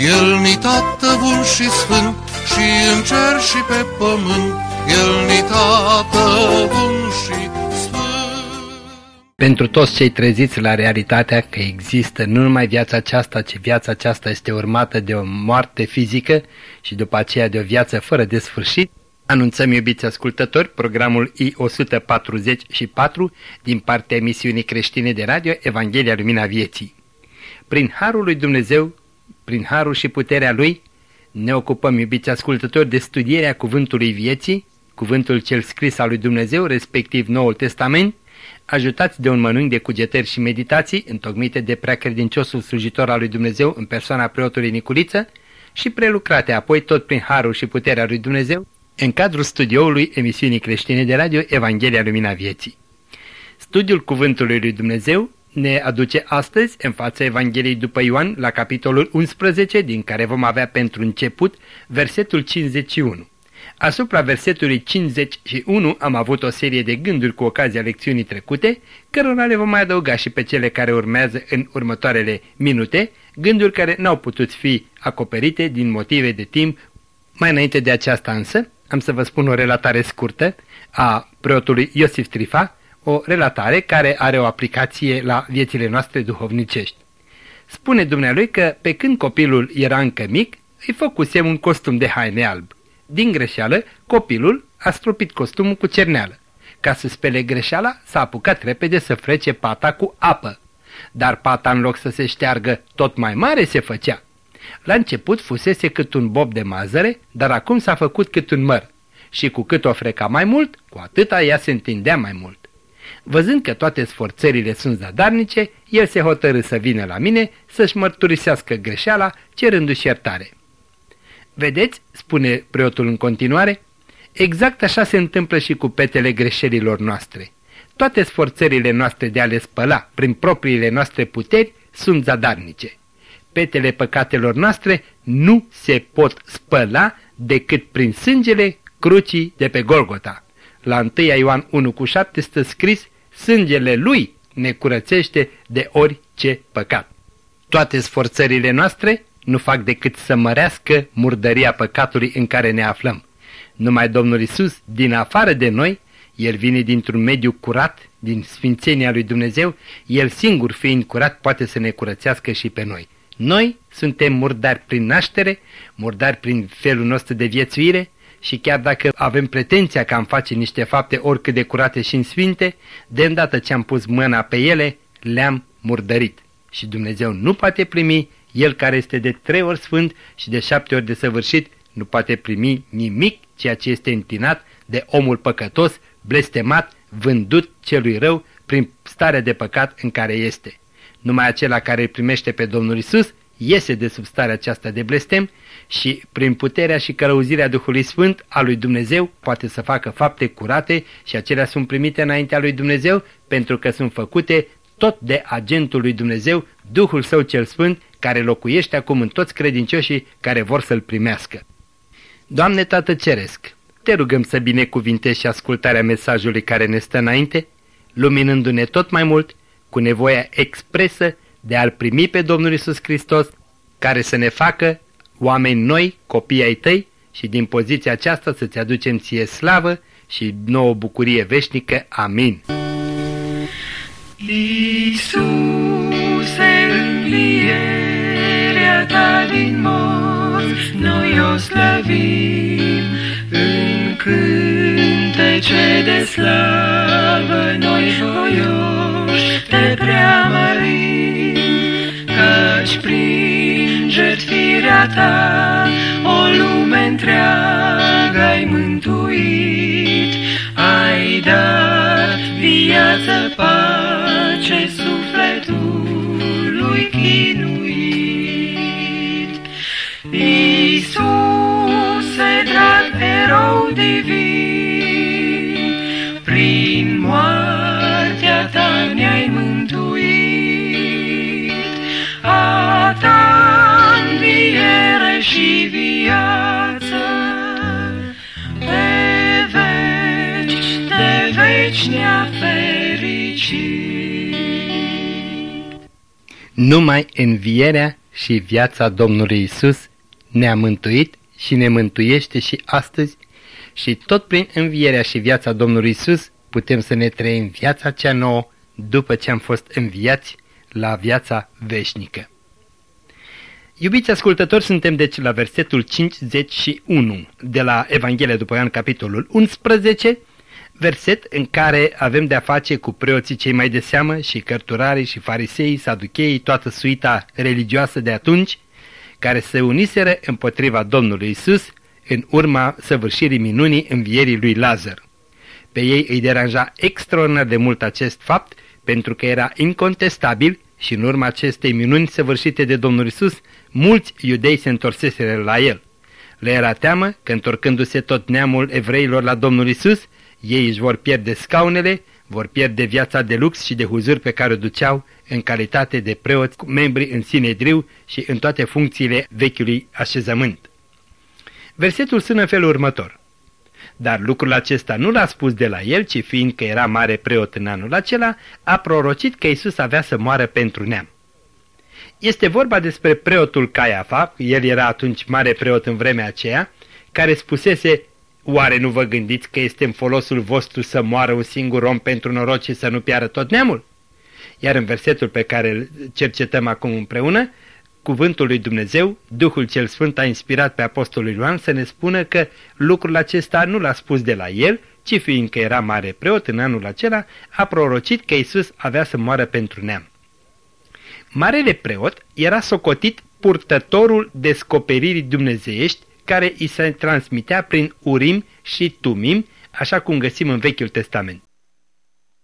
El ni tată bun și sfânt și în cer și pe pământ, El ni tată bun și pentru toți cei treziți la realitatea că există nu numai viața aceasta, ci viața aceasta este urmată de o moarte fizică și după aceea de o viață fără de sfârșit, anunțăm, iubiți ascultători, programul I-144 din partea emisiunii creștine de radio Evanghelia Lumina Vieții. Prin Harul lui Dumnezeu, prin Harul și puterea Lui, ne ocupăm, iubiți ascultători, de studierea Cuvântului Vieții, cuvântul cel scris al lui Dumnezeu, respectiv Noul Testament, ajutați de un mănânc de cugetări și meditații, întocmite de preacredinciosul slujitor al lui Dumnezeu în persoana preotului Niculiță și prelucrate apoi tot prin harul și puterea lui Dumnezeu în cadrul studioului emisiunii creștine de radio Evanghelia Lumina Vieții. Studiul Cuvântului lui Dumnezeu ne aduce astăzi în fața Evangheliei după Ioan la capitolul 11, din care vom avea pentru început versetul 51. Asupra versetului 51 am avut o serie de gânduri cu ocazia lecțiunii trecute, cărora le vom mai adăuga și pe cele care urmează în următoarele minute, gânduri care n-au putut fi acoperite din motive de timp. Mai înainte de aceasta însă, am să vă spun o relatare scurtă a preotului Iosif Trifa, o relatare care are o aplicație la viețile noastre duhovnicești. Spune dumnealui că pe când copilul era încă mic, îi făcusem un costum de haine alb. Din greșeală, copilul a stropit costumul cu cerneală. Ca să spele greșeala, s-a apucat repede să frece pata cu apă. Dar pata, în loc să se șteargă, tot mai mare se făcea. La început fusese cât un bob de mazăre, dar acum s-a făcut cât un măr. Și cu cât o freca mai mult, cu atâta ea se întindea mai mult. Văzând că toate sforțările sunt zadarnice, el se hotărâ să vină la mine să-și mărturisească greșeala, cerându-și iertare. Vedeți, spune preotul în continuare, exact așa se întâmplă și cu petele greșelilor noastre. Toate sforțările noastre de a le spăla prin propriile noastre puteri sunt zadarnice. Petele păcatelor noastre nu se pot spăla decât prin sângele crucii de pe Golgota. La 1 Ioan 1 cu 7 stă scris, sângele lui ne curățește de orice păcat. Toate sforțările noastre nu fac decât să mărească murdăria păcatului în care ne aflăm. Numai Domnul Isus, din afară de noi, El vine dintr-un mediu curat, din sfințenia lui Dumnezeu, El singur fiind curat poate să ne curățească și pe noi. Noi suntem murdari prin naștere, murdari prin felul nostru de viețuire și chiar dacă avem pretenția că am face niște fapte oricât de curate și în sfinte, de îndată ce am pus mâna pe ele, le-am murdărit. Și Dumnezeu nu poate primi el care este de trei ori sfânt și de șapte ori desăvârșit nu poate primi nimic ceea ce este întinat de omul păcătos, blestemat, vândut celui rău prin starea de păcat în care este. Numai acela care îl primește pe Domnul Isus iese de sub starea aceasta de blestem și prin puterea și călăuzirea Duhului Sfânt a lui Dumnezeu poate să facă fapte curate și acelea sunt primite înaintea lui Dumnezeu pentru că sunt făcute tot de agentul lui Dumnezeu, Duhul Său cel Sfânt, care locuiește acum în toți credincioșii care vor să-L primească. Doamne Tată Ceresc, te rugăm să binecuvintești și ascultarea mesajului care ne stă înainte, luminându-ne tot mai mult cu nevoia expresă de a-L primi pe Domnul Isus Hristos, care să ne facă oameni noi, copii ai tăi, și din poziția aceasta să-ți aducem ție slavă și nouă bucurie veșnică. Amin. Iisuse, învierea ta din morți, noi o slăvim în cântece de slavă, noi voioși te preamărim, toată firea ta, o lume întreagă ai mântuit, ai dat viață, pace, sufletului chinuit. Iisuse, drag erou, și viață, pe veci de veci ne-a fericit. Numai învierea și viața Domnului Isus ne-a mântuit și ne mântuiește și astăzi și tot prin învierea și viața Domnului Isus putem să ne trăim viața cea nouă după ce am fost înviați la viața veșnică. Iubiți ascultători, suntem deci la versetul 51 de la Evanghelia după Ioan, capitolul 11, verset în care avem de-a face cu preoții cei mai de seamă și cărturarii și farisei, saducheii, toată suita religioasă de atunci, care se uniseră împotriva Domnului Isus în urma săvârșirii minunii învierii lui Lazar. Pe ei îi deranja extraordinar de mult acest fapt, pentru că era incontestabil și în urma acestei minuni săvârșite de Domnul Isus, mulți iudei se întorseseră la el. Le era teamă că întorcându-se tot neamul evreilor la Domnul Isus, ei își vor pierde scaunele, vor pierde viața de lux și de huzur pe care o duceau în calitate de preoți, membri în Sinedriu și în toate funcțiile vechiului așezământ. Versetul sună în felul următor. Dar lucrul acesta nu l-a spus de la el, ci fiindcă era mare preot în anul acela, a prorocit că Isus avea să moară pentru neam. Este vorba despre preotul Caiafa, el era atunci mare preot în vremea aceea, care spusese, oare nu vă gândiți că este în folosul vostru să moară un singur om pentru noroc și să nu piară tot neamul? Iar în versetul pe care îl cercetăm acum împreună, cuvântul lui Dumnezeu, Duhul cel Sfânt a inspirat pe Apostolul Ioan să ne spună că lucrul acesta nu l-a spus de la el, ci fiindcă era mare preot în anul acela, a prorocit că Isus avea să moară pentru neam. Marele preot era socotit purtătorul descoperirii dumnezeiești care îi se transmitea prin Urim și Tumim, așa cum găsim în Vechiul Testament.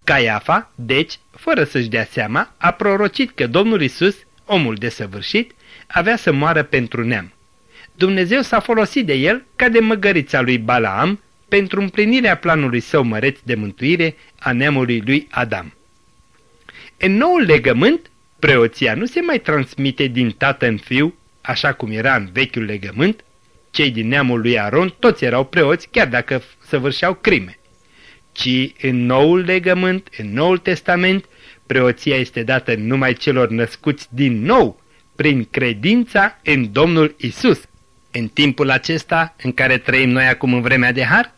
Caiafa, deci, fără să-și dea seama, a prorocit că Domnul Isus, omul desăvârșit, avea să moară pentru neam. Dumnezeu s-a folosit de el ca de măgărița lui Balaam pentru împlinirea planului său măreț de mântuire a neamului lui Adam. În noul legământ, preoția nu se mai transmite din tată în fiu, așa cum era în vechiul legământ, cei din neamul lui Aron toți erau preoți, chiar dacă săvârșeau crime. Ci în noul legământ, în noul testament, preoția este dată numai celor născuți din nou, prin credința în Domnul Isus. În timpul acesta în care trăim noi acum în vremea de har,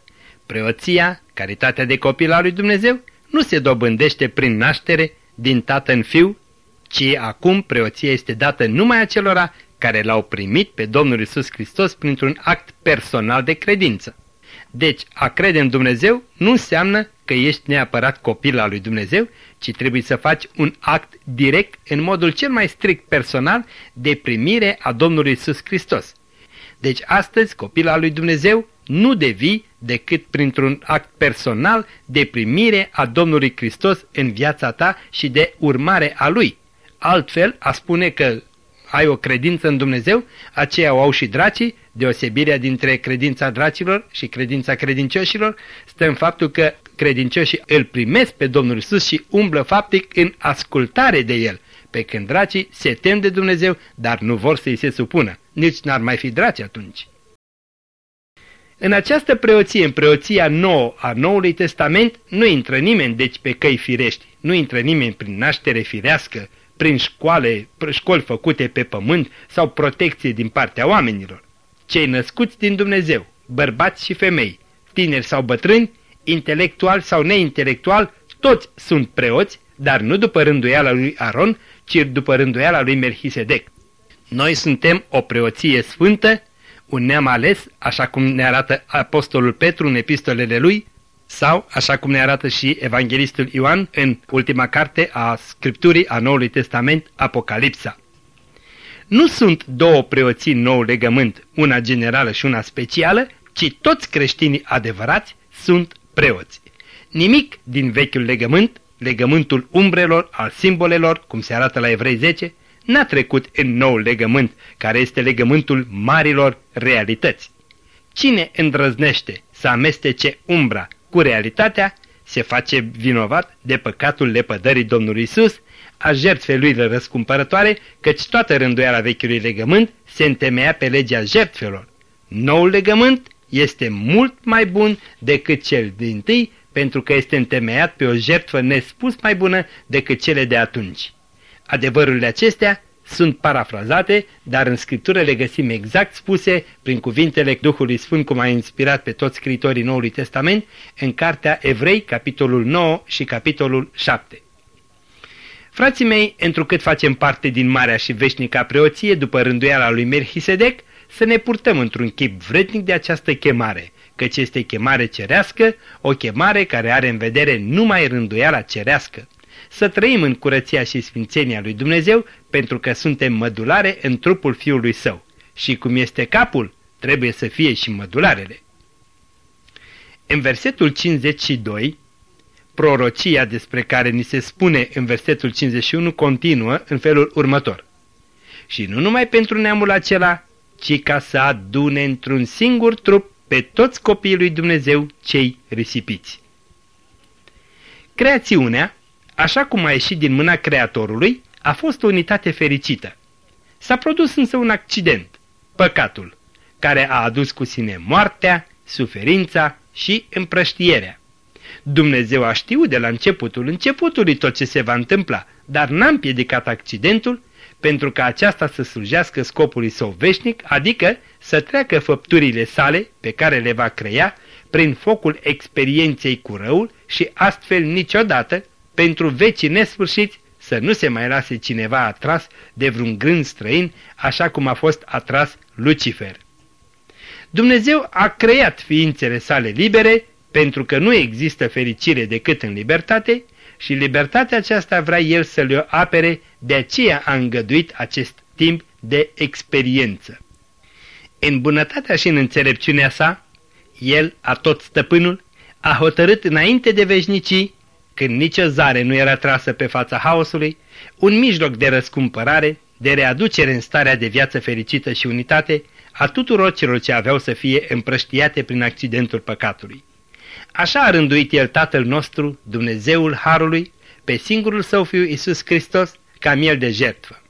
preoția, caritatea de copil al lui Dumnezeu, nu se dobândește prin naștere din tată în fiu, ci acum preoția este dată numai acelora care l-au primit pe Domnul Isus Hristos printr-un act personal de credință. Deci, a crede în Dumnezeu nu înseamnă că ești neapărat copil al lui Dumnezeu, ci trebuie să faci un act direct, în modul cel mai strict personal, de primire a Domnului Isus Hristos. Deci astăzi, copil al lui Dumnezeu, nu devii decât printr-un act personal de primire a Domnului Hristos în viața ta și de urmare a Lui. Altfel, a spune că ai o credință în Dumnezeu, aceea o au și dracii, deosebirea dintre credința dracilor și credința credincioșilor stă în faptul că credincioșii îl primesc pe Domnul Isus și umblă faptic în ascultare de El, pe când dracii se tem de Dumnezeu, dar nu vor să-i se supună. Nici n-ar mai fi draci atunci. În această preoție, în preoția nouă a Noului Testament, nu intră nimeni deci pe căi firești, nu intră nimeni prin naștere firească, prin școale, școli făcute pe pământ sau protecție din partea oamenilor. Cei născuți din Dumnezeu, bărbați și femei, tineri sau bătrâni, intelectual sau neintelectual, toți sunt preoți, dar nu după rânduiala lui Aron, ci după rânduiala lui Melchisedec. Noi suntem o preoție sfântă, un neam ales, așa cum ne arată Apostolul Petru în epistolele lui, sau, așa cum ne arată și Evanghelistul Ioan în ultima carte a Scripturii a Noului Testament, Apocalipsa. Nu sunt două preoții nou legământ, una generală și una specială, ci toți creștinii adevărați sunt preoți. Nimic din vechiul legământ, legământul umbrelor, al simbolelor, cum se arată la Evrei 10, n-a trecut în nou legământ, care este legământul marilor realități. Cine îndrăznește să amestece umbra cu realitatea, se face vinovat de păcatul lepădării Domnului Isus, a jertfei lui răscumpărătoare, căci toată rânduiala vechiului legământ se întemeia pe legea jertfelor. Noul legământ este mult mai bun decât cel din tâi, pentru că este întemeiat pe o jertfă nespus mai bună decât cele de atunci. Adevărurile acestea sunt parafrazate, dar în Scriptură le găsim exact spuse prin cuvintele Duhului Sfânt, cum a inspirat pe toți scritorii Noului Testament, în Cartea Evrei, capitolul 9 și capitolul 7. Frații mei, întrucât facem parte din marea și veșnica preoție după rânduiala lui Merhisedec, să ne purtăm într-un chip vrednic de această chemare, căci este chemare cerească, o chemare care are în vedere numai rânduiala cerească. Să trăim în curăția și sfințenia lui Dumnezeu, pentru că suntem mădulare în trupul Fiului Său. Și cum este capul, trebuie să fie și mădularele. În versetul 52, prorocia despre care ni se spune în versetul 51 continuă în felul următor. Și nu numai pentru neamul acela, ci ca să adune într-un singur trup pe toți copiii lui Dumnezeu cei risipiți. Creațiunea, așa cum a ieșit din mâna Creatorului, a fost o unitate fericită. S-a produs însă un accident, păcatul, care a adus cu sine moartea, suferința și împrăștierea. Dumnezeu a știut de la începutul începutului tot ce se va întâmpla, dar n-a împiedicat accidentul pentru ca aceasta să slujească scopului său veșnic, adică să treacă făpturile sale pe care le va crea prin focul experienței cu răul și astfel niciodată, pentru vecii nesfârșiți, să nu se mai lase cineva atras de vreun gând străin, așa cum a fost atras Lucifer. Dumnezeu a creat ființele sale libere, pentru că nu există fericire decât în libertate, și libertatea aceasta vrea el să le apere, de aceea a îngăduit acest timp de experiență. În bunătatea și în înțelepciunea sa, el, a tot stăpânul, a hotărât înainte de veșnicii, când nicio zare nu era trasă pe fața haosului, un mijloc de răscumpărare, de readucere în starea de viață fericită și unitate a tuturor celor ce aveau să fie împrăștiate prin accidentul păcatului. Așa a rânduit El Tatăl nostru, Dumnezeul Harului, pe singurul Său Fiu Iisus Hristos, ca miel de jertfă.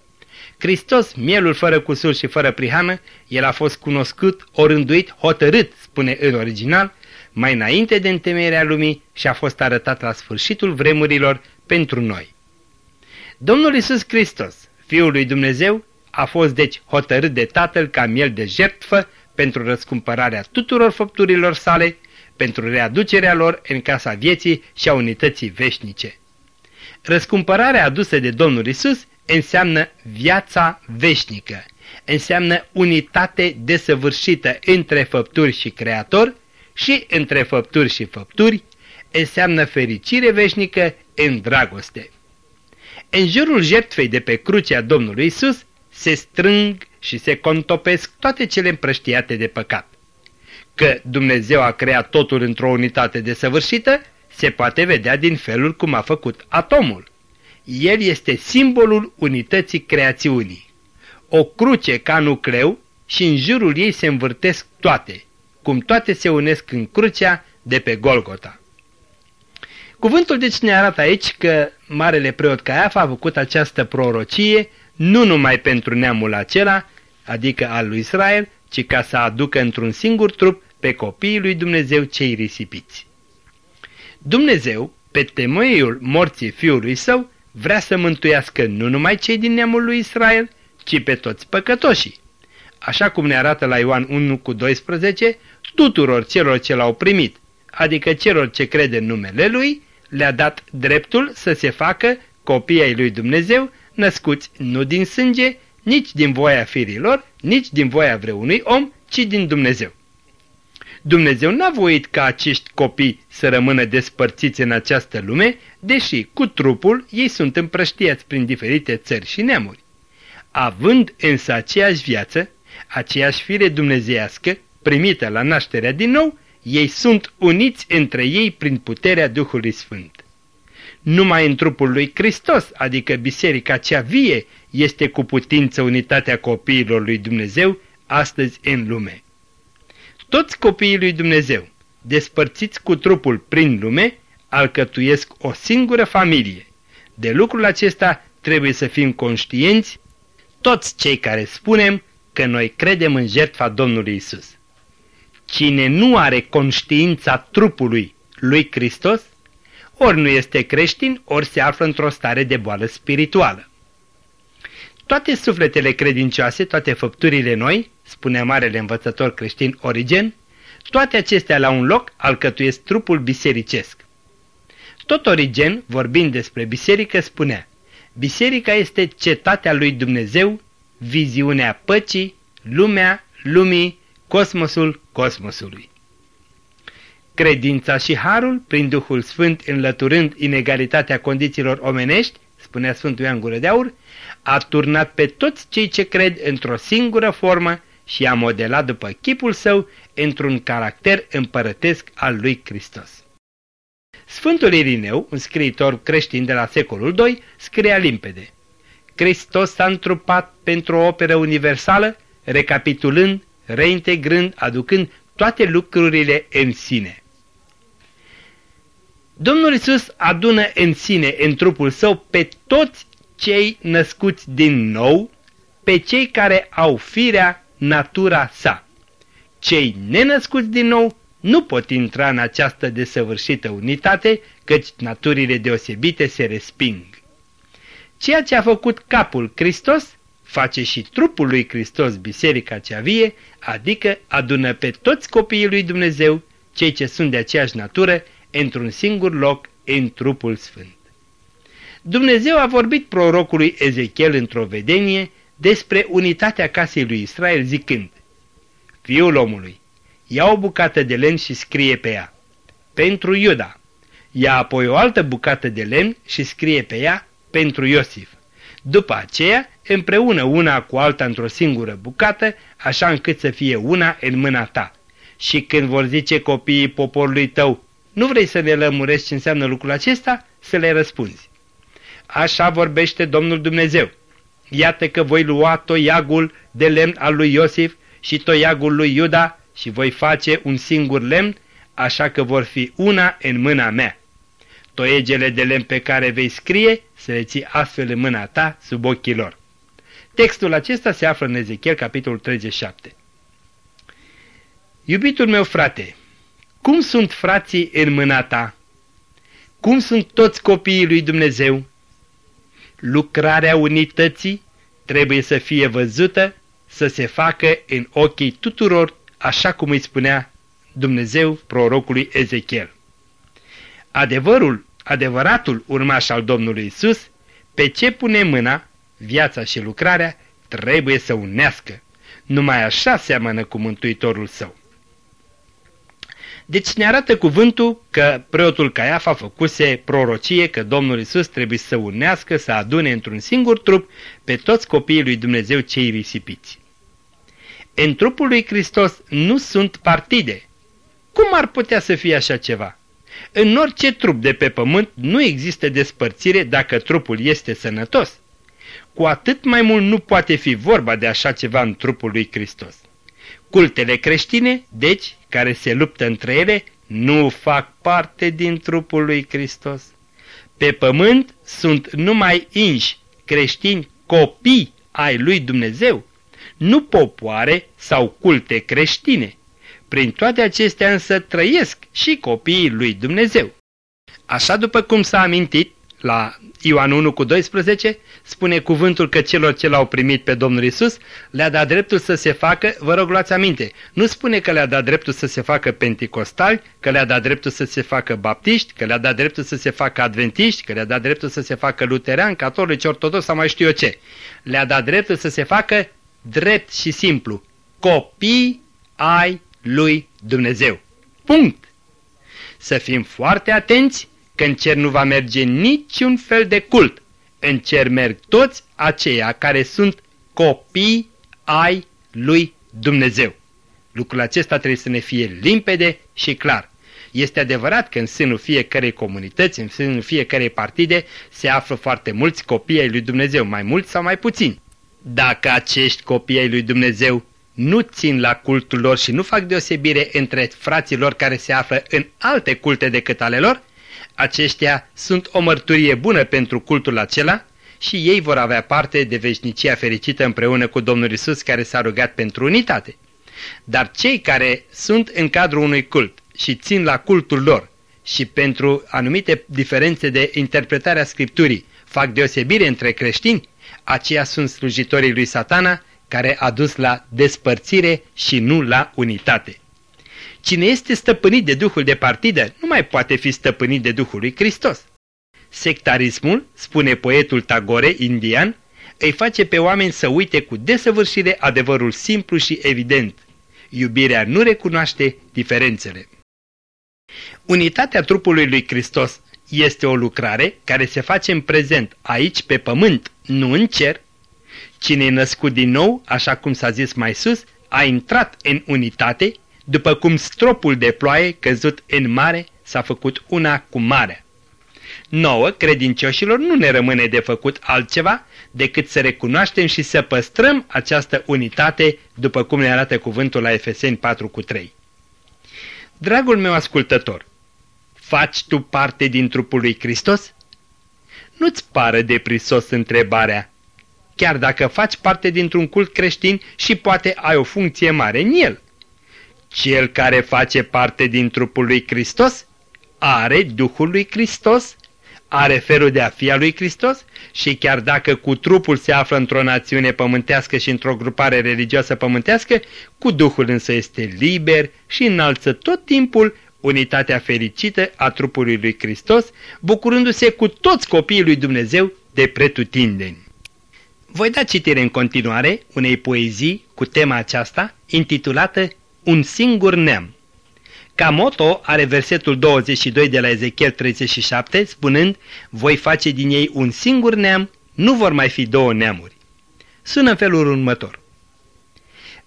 Hristos, mielul fără cusur și fără prihană, El a fost cunoscut, orânduit, hotărât, spune în original, mai înainte de întemeierea lumii și a fost arătat la sfârșitul vremurilor pentru noi. Domnul Iisus Hristos, Fiul lui Dumnezeu, a fost deci hotărât de Tatăl ca miel de jertfă pentru răscumpărarea tuturor făpturilor sale, pentru readucerea lor în casa vieții și a unității veșnice. Răscumpărarea adusă de Domnul Isus înseamnă viața veșnică, înseamnă unitate desăvârșită între făpturi și creator și între făpturi și făpturi, înseamnă fericire veșnică în dragoste. În jurul jertfei de pe crucea Domnului Isus se strâng și se contopesc toate cele împrăștiate de păcat. Că Dumnezeu a creat totul într-o unitate desăvârșită, se poate vedea din felul cum a făcut atomul. El este simbolul unității creațiunii. O cruce ca nucleu și în jurul ei se învârtesc toate, cum toate se unesc în crucea de pe Golgota. Cuvântul deci ne arată aici că Marele Preot Caiafa a făcut această prorocie nu numai pentru neamul acela, adică al lui Israel, ci ca să aducă într-un singur trup pe copiii lui Dumnezeu cei risipiți. Dumnezeu, pe temoiul morții fiului său, vrea să mântuiască nu numai cei din neamul lui Israel, ci pe toți păcătoșii. Așa cum ne arată la Ioan 1 cu 12, tuturor celor ce l-au primit, adică celor ce crede în numele lui, le-a dat dreptul să se facă copii ai lui Dumnezeu, născuți nu din sânge, nici din voia firilor, nici din voia vreunui om, ci din Dumnezeu. Dumnezeu n-a voit ca acești copii să rămână despărțiți în această lume, deși cu trupul ei sunt împrăștiați prin diferite țări și neamuri. Având însă aceeași viață, aceeași fire dumnezeiască, primită la nașterea din nou, ei sunt uniți între ei prin puterea Duhului Sfânt. Numai în trupul lui Hristos, adică biserica cea vie, este cu putință unitatea copiilor lui Dumnezeu astăzi în lume. Toți copiii lui Dumnezeu, despărțiți cu trupul prin lume, alcătuiesc o singură familie. De lucrul acesta trebuie să fim conștienți, toți cei care spunem că noi credem în jertfa Domnului Isus. Cine nu are conștiința trupului lui Hristos, ori nu este creștin, ori se află într-o stare de boală spirituală. Toate sufletele credincioase, toate făpturile noi, spune marele învățător creștin Origen, toate acestea la un loc alcătuiesc trupul bisericesc. Tot Origen, vorbind despre biserică, spunea, Biserica este cetatea lui Dumnezeu, viziunea păcii, lumea, lumii, cosmosul cosmosului. Credința și harul, prin Duhul Sfânt înlăturând inegalitatea condițiilor omenești, spunea Sfântul Ioan Gură de Aur, a turnat pe toți cei ce cred într-o singură formă și a modelat după chipul său într-un caracter împărătesc al lui Hristos. Sfântul Irineu, un scriitor creștin de la secolul II, scria limpede. Hristos s-a întrupat pentru o operă universală, recapitulând, reintegrând, aducând toate lucrurile în sine. Domnul Isus adună în sine, în trupul său, pe toți cei născuți din nou, pe cei care au firea, natura sa. Cei nenăscuți din nou nu pot intra în această desăvârșită unitate, căci naturile deosebite se resping. Ceea ce a făcut capul Hristos, face și trupul lui Hristos biserica cea vie, adică adună pe toți copiii lui Dumnezeu, cei ce sunt de aceeași natură, într-un singur loc în trupul sfânt. Dumnezeu a vorbit prorocului Ezechiel într-o vedenie despre unitatea casei lui Israel zicând Fiul omului, ia o bucată de lemn și scrie pe ea Pentru Iuda. Ia apoi o altă bucată de lemn și scrie pe ea Pentru Iosif. După aceea, împreună una cu alta într-o singură bucată, așa încât să fie una în mâna ta. Și când vor zice copiii poporului tău, nu vrei să ne lămurești ce înseamnă lucrul acesta? Să le răspunzi. Așa vorbește Domnul Dumnezeu. Iată că voi lua toiagul de lemn al lui Iosif și toiagul lui Iuda și voi face un singur lemn, așa că vor fi una în mâna mea. Toiegele de lemn pe care vei scrie să le ții astfel în mâna ta sub ochii lor. Textul acesta se află în Ezechiel, capitolul 37. Iubitul meu frate, cum sunt frații în mâna ta? Cum sunt toți copiii lui Dumnezeu? Lucrarea unității trebuie să fie văzută, să se facă în ochii tuturor, așa cum îi spunea Dumnezeu prorocului Ezechiel. Adevărul, adevăratul urmaș al Domnului Isus, pe ce pune mâna, viața și lucrarea, trebuie să unească. Numai așa seamănă cu Mântuitorul său. Deci ne arată cuvântul că preotul Caiafa făcuse prorocie că Domnul Isus trebuie să unească, să adune într-un singur trup pe toți copiii lui Dumnezeu cei risipiți. În trupul lui Hristos nu sunt partide. Cum ar putea să fie așa ceva? În orice trup de pe pământ nu există despărțire dacă trupul este sănătos. Cu atât mai mult nu poate fi vorba de așa ceva în trupul lui Hristos. Cultele creștine, deci, care se luptă între ele, nu fac parte din trupul lui Hristos. Pe pământ sunt numai inși, creștini, copii ai lui Dumnezeu, nu popoare sau culte creștine. Prin toate acestea însă trăiesc și copiii lui Dumnezeu. Așa după cum s-a amintit, la Ioan 1 cu 12, spune cuvântul că celor ce l-au primit pe Domnul Isus le-a dat dreptul să se facă, vă rog luați aminte, nu spune că le-a dat dreptul să se facă penticostali, că le-a dat dreptul să se facă baptiști, că le-a dat dreptul să se facă adventiști, că le-a dat dreptul să se facă luteran, catolici, ortodox sau mai știu eu ce. Le-a dat dreptul să se facă drept și simplu, copii ai lui Dumnezeu. Punct! Să fim foarte atenți că în cer nu va merge niciun fel de cult. În cer merg toți aceia care sunt copii ai lui Dumnezeu. Lucrul acesta trebuie să ne fie limpede și clar. Este adevărat că în sânul fiecarei comunități, în sânul fiecarei partide, se află foarte mulți copii ai lui Dumnezeu, mai mulți sau mai puțini. Dacă acești copii ai lui Dumnezeu nu țin la cultul lor și nu fac deosebire între frații lor care se află în alte culte decât ale lor, aceștia sunt o mărturie bună pentru cultul acela și ei vor avea parte de veșnicia fericită împreună cu Domnul Isus care s-a rugat pentru unitate. Dar cei care sunt în cadrul unui cult și țin la cultul lor și pentru anumite diferențe de interpretare a Scripturii fac deosebire între creștini, aceia sunt slujitorii lui satana care a dus la despărțire și nu la unitate. Cine este stăpânit de Duhul de partidă nu mai poate fi stăpânit de Duhul lui Hristos. Sectarismul, spune poetul Tagore, indian, îi face pe oameni să uite cu desăvârșire adevărul simplu și evident. Iubirea nu recunoaște diferențele. Unitatea trupului lui Hristos este o lucrare care se face în prezent, aici pe pământ, nu în cer. Cine e născut din nou, așa cum s-a zis mai sus, a intrat în unitate, după cum stropul de ploaie căzut în mare s-a făcut una cu marea. Nouă, credincioșilor, nu ne rămâne de făcut altceva decât să recunoaștem și să păstrăm această unitate, după cum ne arată cuvântul la Efeseni 4 cu 3. Dragul meu ascultător, faci tu parte din trupul lui Hristos? Nu-ți pară deprisos întrebarea, chiar dacă faci parte dintr-un cult creștin și poate ai o funcție mare în el. Cel care face parte din trupul lui Hristos are Duhul lui Hristos are felul de a fi a lui Hristos și chiar dacă cu trupul se află într-o națiune pământească și într-o grupare religioasă pământească, cu Duhul însă este liber și înalță tot timpul unitatea fericită a trupului lui Hristos, bucurându-se cu toți copiii lui Dumnezeu de pretutindeni. Voi da citire în continuare unei poezii cu tema aceasta, intitulată Un singur neam. Ca moto are versetul 22 de la Ezechiel 37, spunând, voi face din ei un singur neam, nu vor mai fi două neamuri. Sună în felul următor.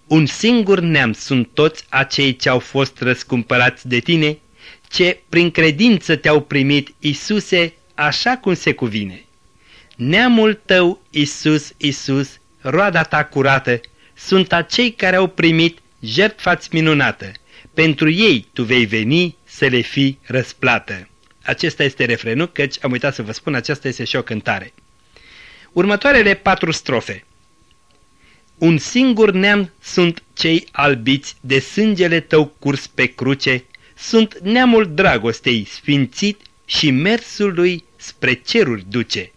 Un singur neam sunt toți acei ce au fost răscumpărați de tine, ce prin credință te-au primit, Isuse, așa cum se cuvine. Neamul tău, Isus, Isus, roada ta curată, sunt acei care au primit jertfa-ți minunată pentru ei tu vei veni să le fii răsplată. Acesta este refrenul, căci am uitat să vă spun, aceasta este și o cântare. Următoarele patru strofe. Un singur neam sunt cei albiți de sângele tău curs pe cruce, sunt neamul dragostei sfințit și mersul lui spre ceruri duce.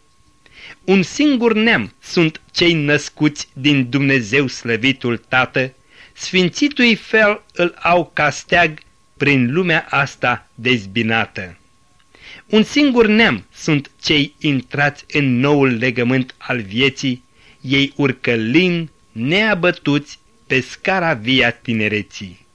Un singur neam sunt cei născuți din Dumnezeu slăvitul Tată, sfințitui fel îl au ca steag prin lumea asta dezbinată. Un singur neam sunt cei intrați în noul legământ al vieții, ei urcă lin, neabătuți, pe scara via tinereții.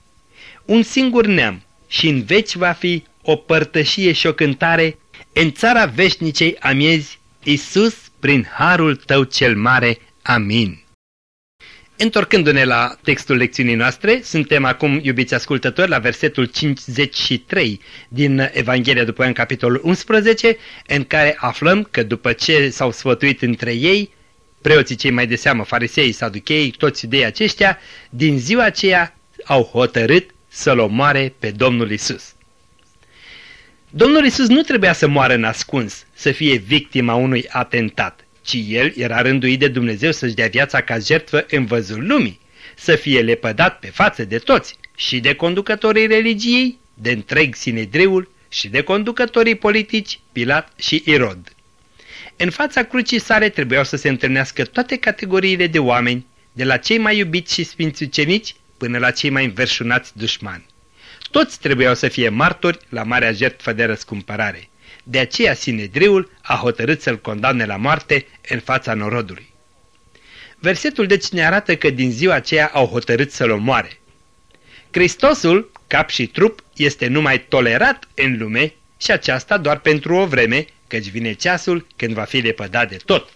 Un singur neam și în veci va fi o părtășie și o cântare în țara veșnicei amiezi, Iisus, prin harul tău cel mare. Amin. Întorcându-ne la textul lecțiunii noastre, suntem acum, iubiți ascultători, la versetul 53 din Evanghelia după în capitolul 11, în care aflăm că după ce s-au sfătuit între ei, preoții cei mai de seamă, farisei, saduchei, toți de aceștia, din ziua aceea au hotărât să-L omoare pe Domnul Isus. Domnul Isus nu trebuia să moară nascuns, să fie victima unui atentat, ci el era rânduit de Dumnezeu să-și dea viața ca jertfă în văzul lumii, să fie lepădat pe față de toți, și de conducătorii religiei, de întreg Sinedriul și de conducătorii politici, Pilat și Irod. În fața crucii sale trebuiau să se întâlnească toate categoriile de oameni, de la cei mai iubiți și sfinți ucenici până la cei mai înverșunați dușmani. Toți trebuiau să fie martori la marea jertfă de răscumpărare. De aceea Sinedriul a hotărât să-l condamne la moarte în fața norodului. Versetul deci ne arată că din ziua aceea au hotărât să-l omoare. Hristosul, cap și trup, este numai tolerat în lume și aceasta doar pentru o vreme, căci vine ceasul când va fi lepădat de tot.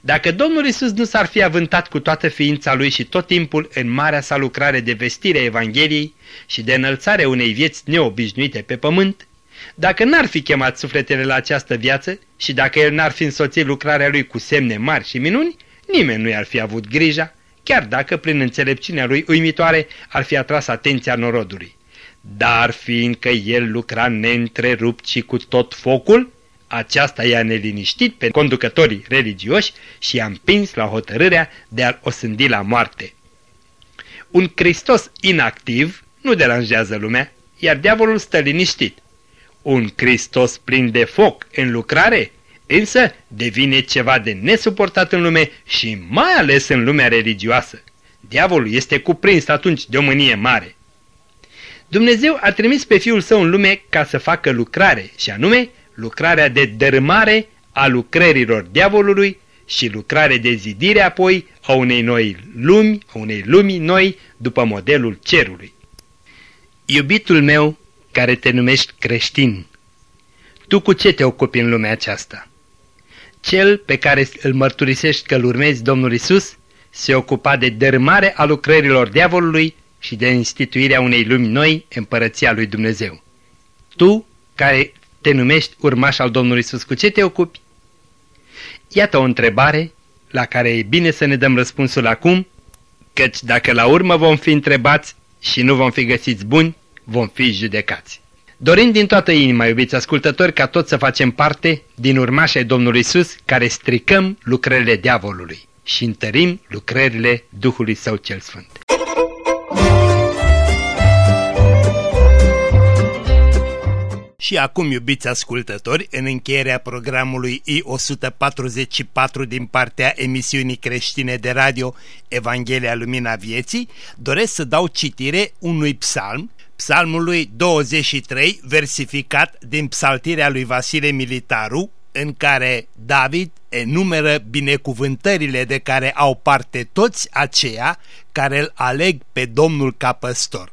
Dacă Domnul Isus nu s-ar fi avântat cu toată ființa lui și tot timpul în marea sa lucrare de vestire a Evangheliei și de înălțare unei vieți neobișnuite pe pământ, dacă n-ar fi chemat sufletele la această viață și dacă el n-ar fi însoțit lucrarea lui cu semne mari și minuni, nimeni nu i-ar fi avut grija, chiar dacă prin înțelepciunea lui uimitoare ar fi atras atenția norodului. Dar fiindcă el lucra neîntrerupt și cu tot focul, Aceasta i-a neliniștit pe conducătorii religioși și i-a împins la hotărârea de a-l osândi la moarte. Un Hristos inactiv nu deranjează lumea, iar diavolul stă liniștit. Un Hristos plin de foc în lucrare, însă devine ceva de nesuportat în lume și mai ales în lumea religioasă. Diavolul este cuprins atunci de o mânie mare. Dumnezeu a trimis pe Fiul Său în lume ca să facă lucrare, și anume lucrarea de dărâmare a lucrărilor diavolului și lucrare de zidire apoi a unei noi lumi, a unei lumii noi după modelul cerului. Iubitul meu, care te numești creștin, tu cu ce te ocupi în lumea aceasta? Cel pe care îl mărturisești că îl urmezi Domnul Isus se ocupa de dărâmare a lucrărilor diavolului și de instituirea unei lumi noi, împărăția lui Dumnezeu. Tu, care te numești urmaș al Domnului Isus, cu ce te ocupi? Iată o întrebare la care e bine să ne dăm răspunsul acum, căci dacă la urmă vom fi întrebați și nu vom fi găsiți buni, vom fi judecați. Dorind din toată inima, iubiți ascultători, ca toți să facem parte din urmașii Domnului Isus, care stricăm lucrările diavolului și întărim lucrările Duhului Său cel Sfânt. Și acum, iubiți ascultători, în încheierea programului I-144 din partea emisiunii creștine de radio Evanghelia Lumina Vieții, doresc să dau citire unui psalm, psalmului 23, versificat din psaltirea lui Vasile Militaru, în care David enumeră binecuvântările de care au parte toți aceia care îl aleg pe Domnul ca păstor.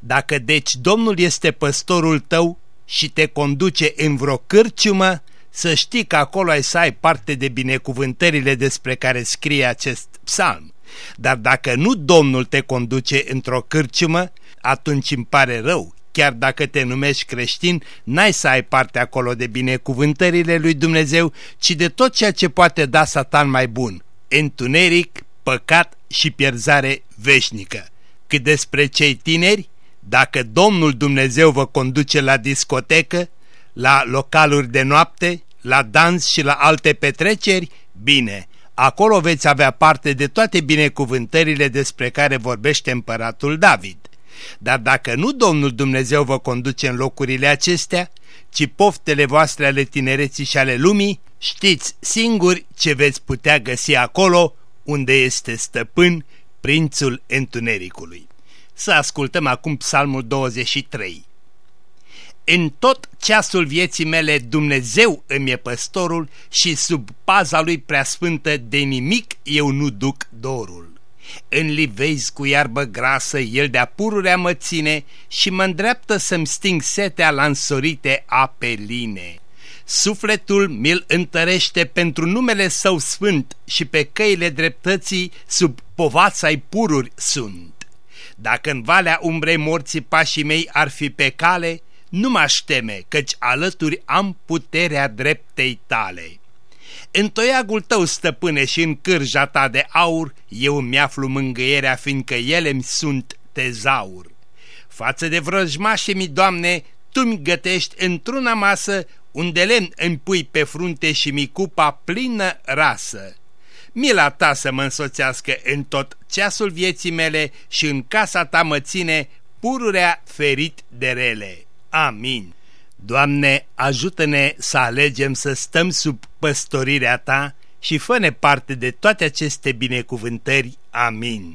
Dacă deci Domnul este păstorul tău și te conduce în vreo cârciumă, să știi că acolo ai să ai parte de binecuvântările despre care scrie acest psalm. Dar dacă nu Domnul te conduce într-o cârciumă, atunci îmi pare rău, chiar dacă te numești creștin, n-ai să ai parte acolo de binecuvântările lui Dumnezeu, ci de tot ceea ce poate da satan mai bun, întuneric, păcat și pierzare veșnică. Cât despre cei tineri, dacă Domnul Dumnezeu vă conduce la discotecă, la localuri de noapte, la dans și la alte petreceri, bine, acolo veți avea parte de toate binecuvântările despre care vorbește împăratul David. Dar dacă nu Domnul Dumnezeu vă conduce în locurile acestea, ci poftele voastre ale tinereții și ale lumii, știți singuri ce veți putea găsi acolo unde este stăpân prințul întunericului. Să ascultăm acum psalmul 23. În tot ceasul vieții mele Dumnezeu îmi e păstorul și sub paza lui preasfântă de nimic eu nu duc dorul. În livezi cu iarbă grasă el de-a pururea mă ține și mă îndreaptă să-mi sting setea la însorite apeline. Sufletul mi-l întărește pentru numele său sfânt și pe căile dreptății sub povața-i pururi sunt. Dacă în valea umbrei morții pașii mei ar fi pe cale, nu m-aș teme, căci alături am puterea dreptei tale. În toiagul tău, stăpâne, și în cârja ta de aur, eu mi-aflu mângâierea, fiindcă ele-mi sunt tezaur. Față de vrăjmașii mi, Doamne, Tu mi gătești într-una masă, unde lemn îmi pui pe frunte și mi cupa plină rasă. Mila ta să mă însoțească în tot ceasul vieții mele și în casa ta mă ține pururea ferit de rele. Amin. Doamne, ajută-ne să alegem să stăm sub păstorirea Ta și fă-ne parte de toate aceste binecuvântări. Amin.